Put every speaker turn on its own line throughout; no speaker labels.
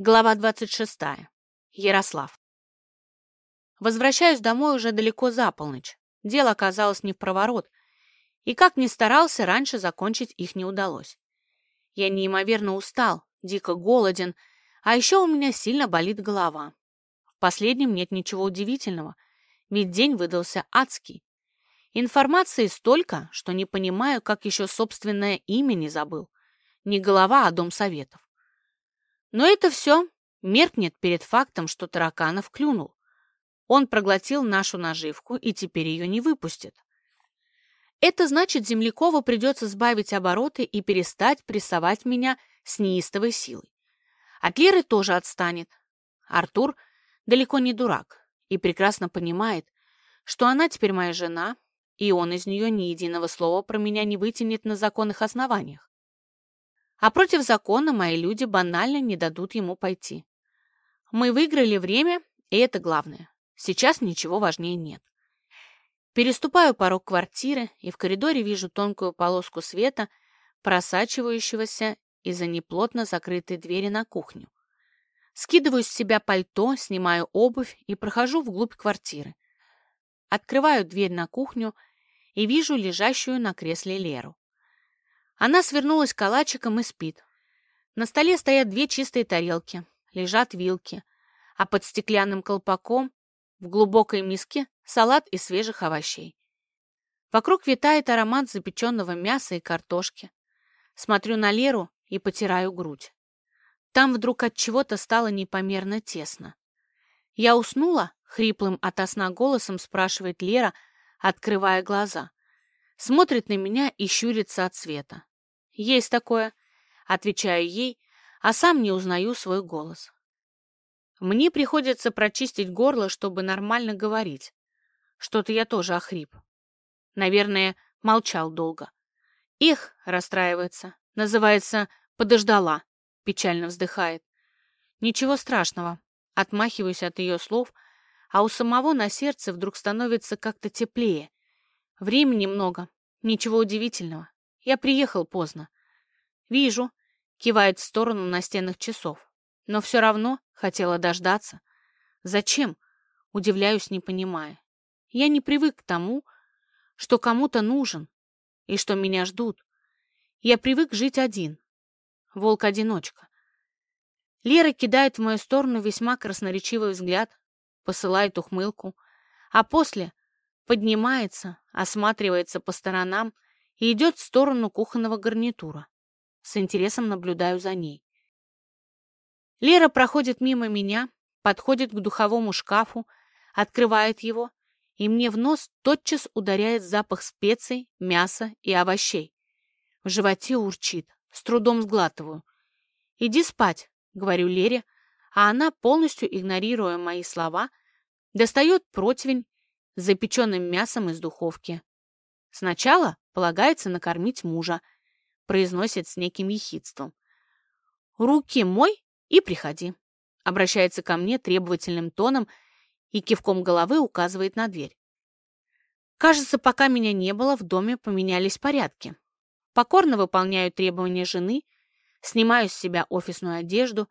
Глава 26. Ярослав. Возвращаюсь домой уже далеко за полночь. Дело оказалось не в проворот, и как ни старался, раньше закончить их не удалось. Я неимоверно устал, дико голоден, а еще у меня сильно болит голова. В последнем нет ничего удивительного, ведь день выдался адский. Информации столько, что не понимаю, как еще собственное имя не забыл. Не голова, а дом советов. Но это все меркнет перед фактом, что Тараканов клюнул. Он проглотил нашу наживку и теперь ее не выпустит. Это значит, Землякову придется сбавить обороты и перестать прессовать меня с неистовой силой. От Леры тоже отстанет. Артур далеко не дурак и прекрасно понимает, что она теперь моя жена, и он из нее ни единого слова про меня не вытянет на законных основаниях. А против закона мои люди банально не дадут ему пойти. Мы выиграли время, и это главное. Сейчас ничего важнее нет. Переступаю порог квартиры и в коридоре вижу тонкую полоску света, просачивающегося из-за неплотно закрытой двери на кухню. Скидываю с себя пальто, снимаю обувь и прохожу вглубь квартиры. Открываю дверь на кухню и вижу лежащую на кресле Леру. Она свернулась калачиком и спит. На столе стоят две чистые тарелки, лежат вилки, а под стеклянным колпаком в глубокой миске салат из свежих овощей. Вокруг витает аромат запеченного мяса и картошки. Смотрю на Леру и потираю грудь. Там вдруг от чего-то стало непомерно тесно. Я уснула, хриплым ото сна голосом спрашивает Лера, открывая глаза. Смотрит на меня и щурится от света. «Есть такое», — отвечаю ей, а сам не узнаю свой голос. Мне приходится прочистить горло, чтобы нормально говорить. Что-то я тоже охрип. Наверное, молчал долго. Их расстраивается. Называется «подождала», печально вздыхает. Ничего страшного. Отмахиваюсь от ее слов, а у самого на сердце вдруг становится как-то теплее. Времени много. Ничего удивительного. Я приехал поздно. Вижу, кивает в сторону настенных часов. Но все равно хотела дождаться. Зачем? Удивляюсь, не понимая. Я не привык к тому, что кому-то нужен и что меня ждут. Я привык жить один. Волк-одиночка. Лера кидает в мою сторону весьма красноречивый взгляд, посылает ухмылку, а после поднимается, осматривается по сторонам и идет в сторону кухонного гарнитура. С интересом наблюдаю за ней. Лера проходит мимо меня, подходит к духовому шкафу, открывает его, и мне в нос тотчас ударяет запах специй, мяса и овощей. В животе урчит, с трудом сглатываю. «Иди спать», — говорю Лере, а она, полностью игнорируя мои слова, достает противень с запеченным мясом из духовки. Сначала полагается накормить мужа, произносит с неким ехидством. «Руки мой и приходи», обращается ко мне требовательным тоном и кивком головы указывает на дверь. Кажется, пока меня не было, в доме поменялись порядки. Покорно выполняю требования жены, снимаю с себя офисную одежду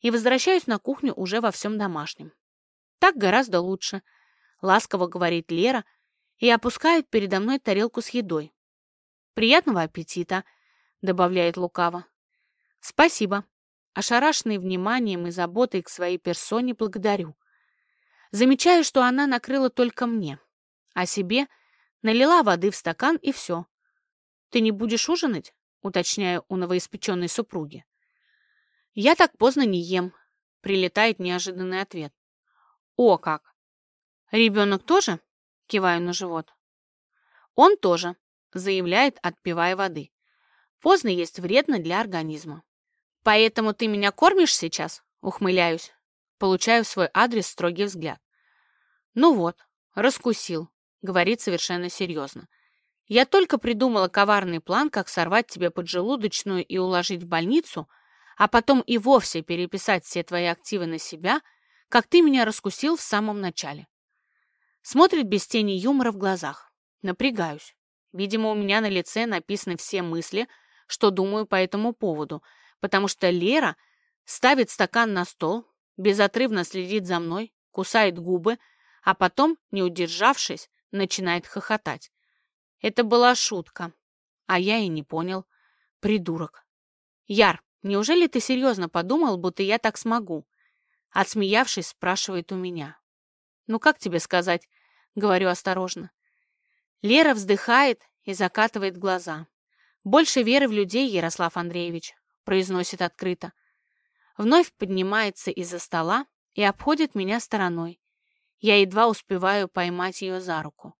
и возвращаюсь на кухню уже во всем домашнем. Так гораздо лучше, ласково говорит Лера, и опускает передо мной тарелку с едой. «Приятного аппетита!» — добавляет лукаво. «Спасибо!» Ошарашенный вниманием и заботой к своей персоне благодарю. Замечаю, что она накрыла только мне, а себе налила воды в стакан и все. «Ты не будешь ужинать?» — уточняю у новоиспеченной супруги. «Я так поздно не ем», — прилетает неожиданный ответ. «О как! Ребенок тоже?» Киваю на живот. Он тоже, заявляет, отпивая воды. Поздно есть вредно для организма. Поэтому ты меня кормишь сейчас? Ухмыляюсь. Получаю в свой адрес строгий взгляд. Ну вот, раскусил, говорит совершенно серьезно. Я только придумала коварный план, как сорвать тебе поджелудочную и уложить в больницу, а потом и вовсе переписать все твои активы на себя, как ты меня раскусил в самом начале. Смотрит без тени юмора в глазах. Напрягаюсь. Видимо, у меня на лице написаны все мысли, что думаю по этому поводу, потому что Лера Ставит стакан на стол, безотрывно следит за мной, кусает губы, а потом, не удержавшись, начинает хохотать. Это была шутка, а я и не понял. Придурок. Яр, неужели ты серьезно подумал, будто я так смогу? Отсмеявшись, спрашивает у меня. Ну как тебе сказать? Говорю осторожно. Лера вздыхает и закатывает глаза. Больше веры в людей, Ярослав Андреевич, произносит открыто. Вновь поднимается из-за стола и обходит меня стороной. Я едва успеваю поймать ее за руку.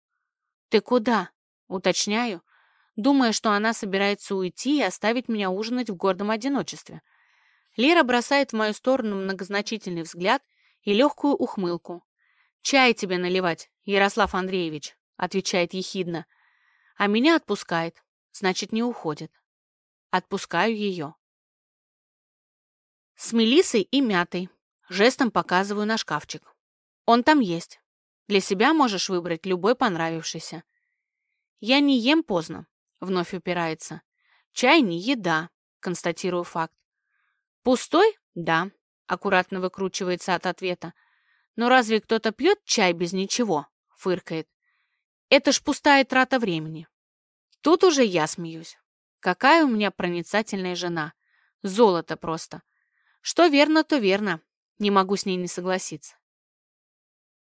«Ты куда?» — уточняю, думая, что она собирается уйти и оставить меня ужинать в гордом одиночестве. Лера бросает в мою сторону многозначительный взгляд и легкую ухмылку. «Чай тебе наливать, Ярослав Андреевич», — отвечает ехидно. А меня отпускает, значит, не уходит. Отпускаю ее. С мелисой и мятой. Жестом показываю на шкафчик. Он там есть. Для себя можешь выбрать любой понравившийся. Я не ем поздно, вновь упирается. Чай не еда, констатирую факт. Пустой? Да, аккуратно выкручивается от ответа. Но разве кто-то пьет чай без ничего? Фыркает. Это ж пустая трата времени. Тут уже я смеюсь. Какая у меня проницательная жена. Золото просто. Что верно, то верно. Не могу с ней не согласиться.